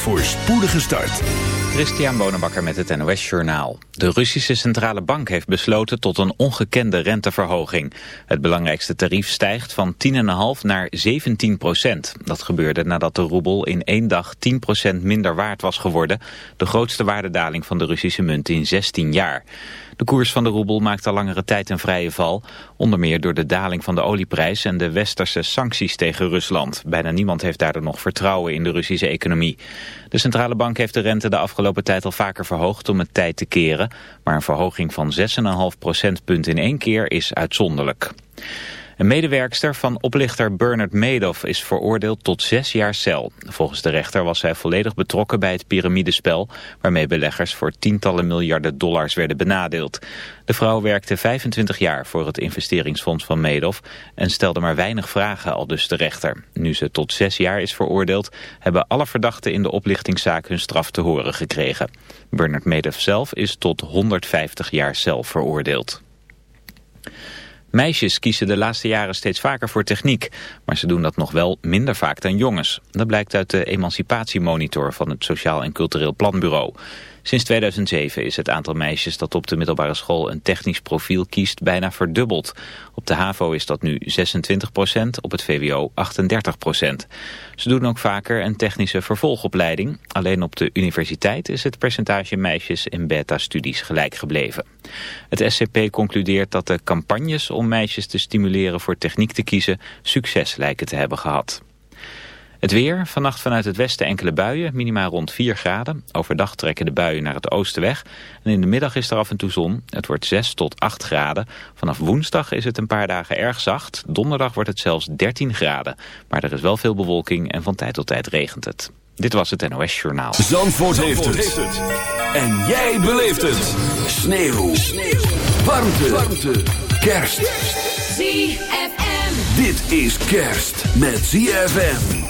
voor spoedige start. Christian Bonenbakker met het NOS Journaal. De Russische Centrale Bank heeft besloten tot een ongekende renteverhoging. Het belangrijkste tarief stijgt van 10,5 naar 17 procent. Dat gebeurde nadat de roebel in één dag 10 procent minder waard was geworden. De grootste waardedaling van de Russische munt in 16 jaar. De koers van de roebel maakt al langere tijd een vrije val. Onder meer door de daling van de olieprijs en de westerse sancties tegen Rusland. Bijna niemand heeft daardoor nog vertrouwen in de Russische economie. De centrale bank heeft de rente de afgelopen tijd al vaker verhoogd om het tijd te keren. Maar een verhoging van 6,5 procentpunt in één keer is uitzonderlijk. Een medewerkster van oplichter Bernard Madoff is veroordeeld tot zes jaar cel. Volgens de rechter was zij volledig betrokken bij het piramidespel... waarmee beleggers voor tientallen miljarden dollars werden benadeeld. De vrouw werkte 25 jaar voor het investeringsfonds van Madoff... en stelde maar weinig vragen, al dus de rechter. Nu ze tot zes jaar is veroordeeld... hebben alle verdachten in de oplichtingszaak hun straf te horen gekregen. Bernard Madoff zelf is tot 150 jaar cel veroordeeld. Meisjes kiezen de laatste jaren steeds vaker voor techniek, maar ze doen dat nog wel minder vaak dan jongens. Dat blijkt uit de emancipatiemonitor van het Sociaal en Cultureel Planbureau. Sinds 2007 is het aantal meisjes dat op de middelbare school een technisch profiel kiest bijna verdubbeld. Op de HAVO is dat nu 26% op het VWO 38% Ze doen ook vaker een technische vervolgopleiding. Alleen op de universiteit is het percentage meisjes in beta-studies gelijk gebleven. Het SCP concludeert dat de campagnes om meisjes te stimuleren voor techniek te kiezen succes lijken te hebben gehad. Het weer, vannacht vanuit het westen enkele buien, minimaal rond 4 graden. Overdag trekken de buien naar het oosten weg. En in de middag is er af en toe zon. Het wordt 6 tot 8 graden. Vanaf woensdag is het een paar dagen erg zacht. Donderdag wordt het zelfs 13 graden. Maar er is wel veel bewolking en van tijd tot tijd regent het. Dit was het NOS Journaal. Zandvoort, Zandvoort heeft, het. En jij beleeft het. Sneeuw. Sneeuw. Warmte. Warmte. Kerst. ZFM. Dit is kerst met ZFM.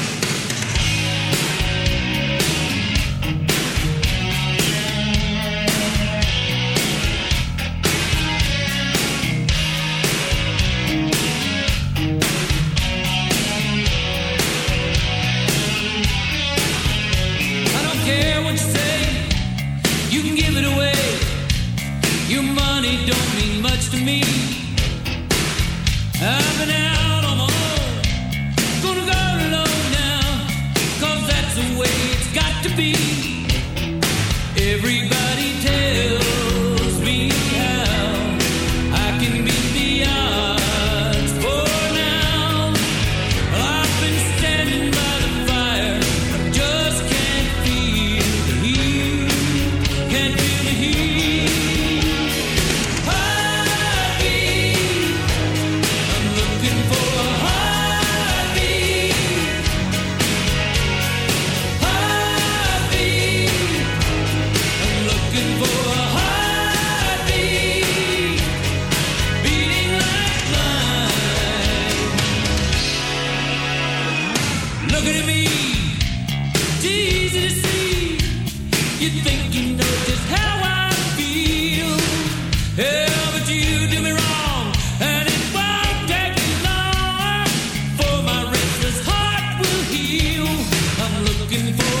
looking for.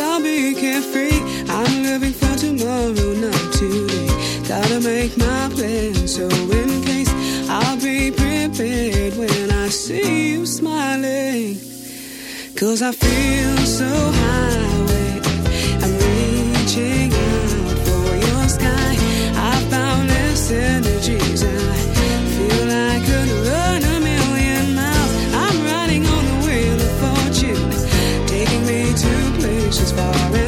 I'll be carefree. I'm living for tomorrow, not today. Gotta make my plans so in case I'll be prepared when I see you smiling. Cause I feel so high, I'm reaching out for your sky. I found this energy's just falling.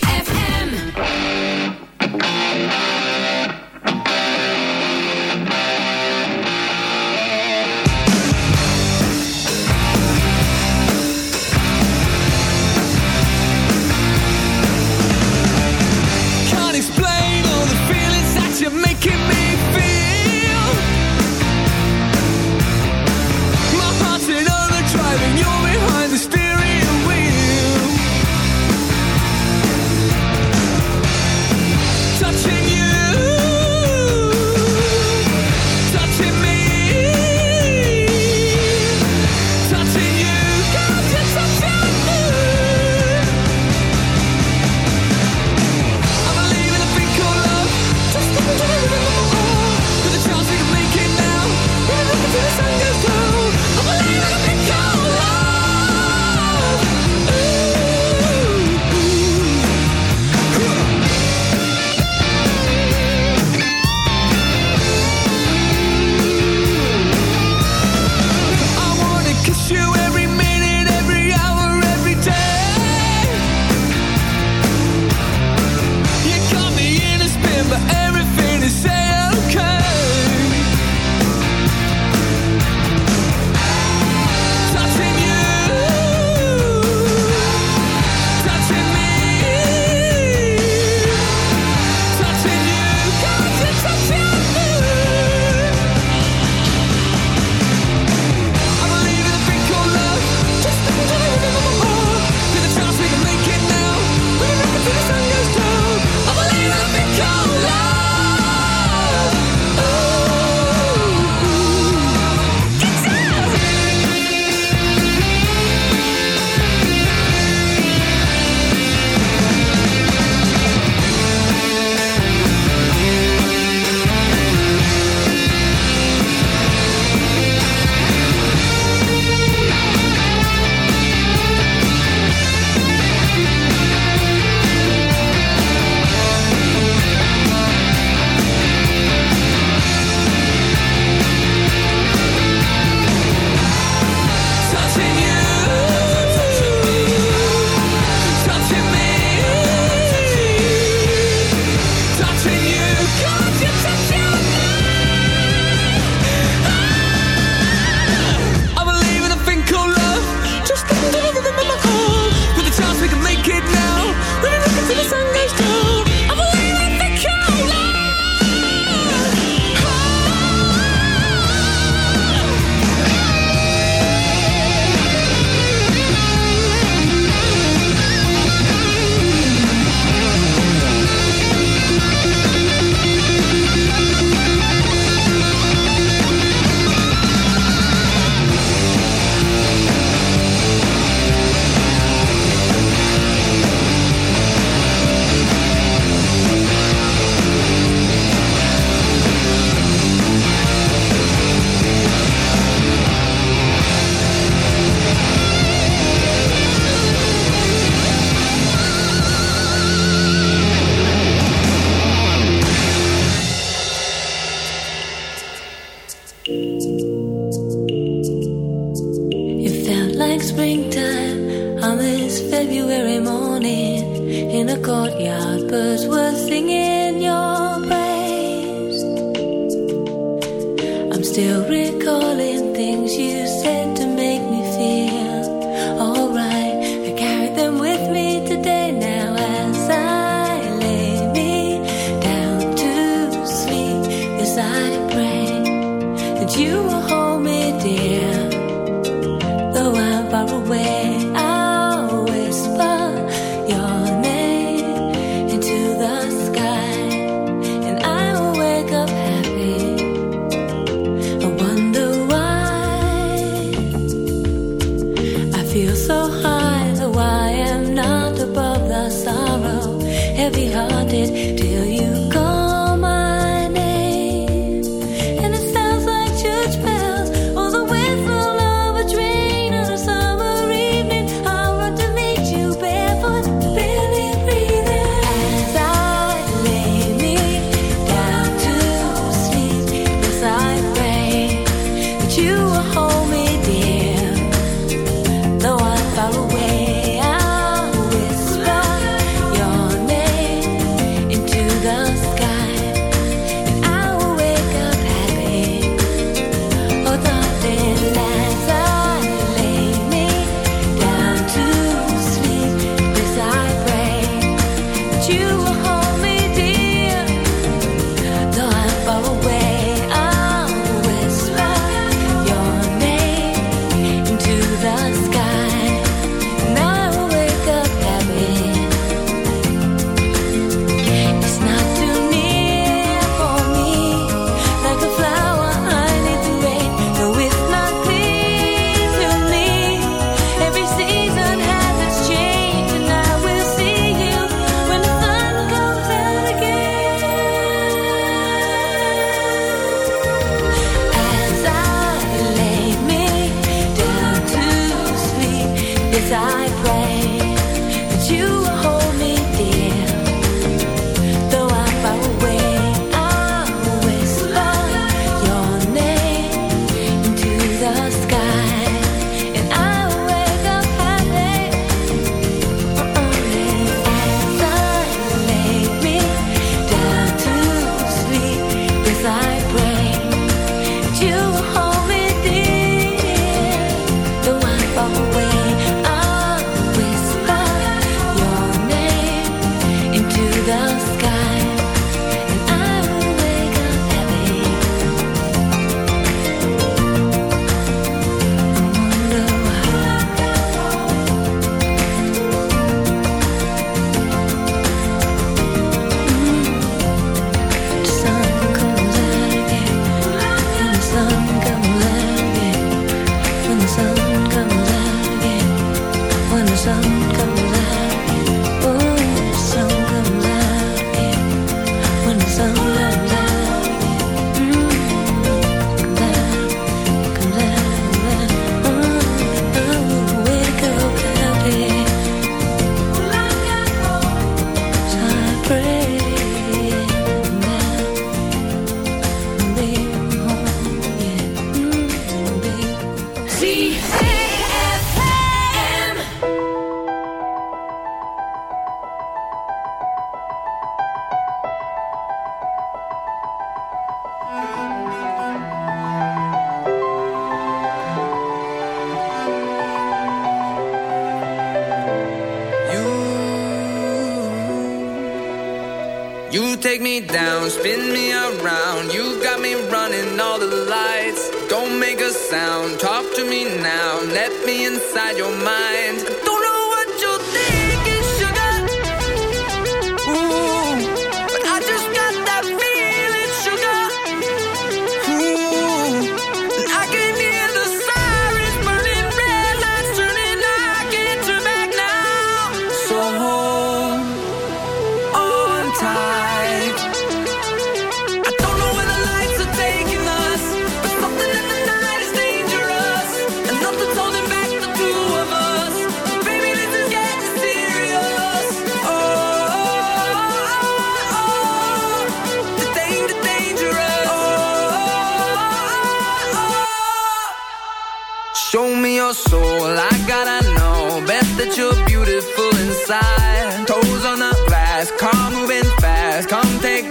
Show me your soul, I gotta know. Best that you're beautiful inside. Toes on the glass, car moving fast. Come take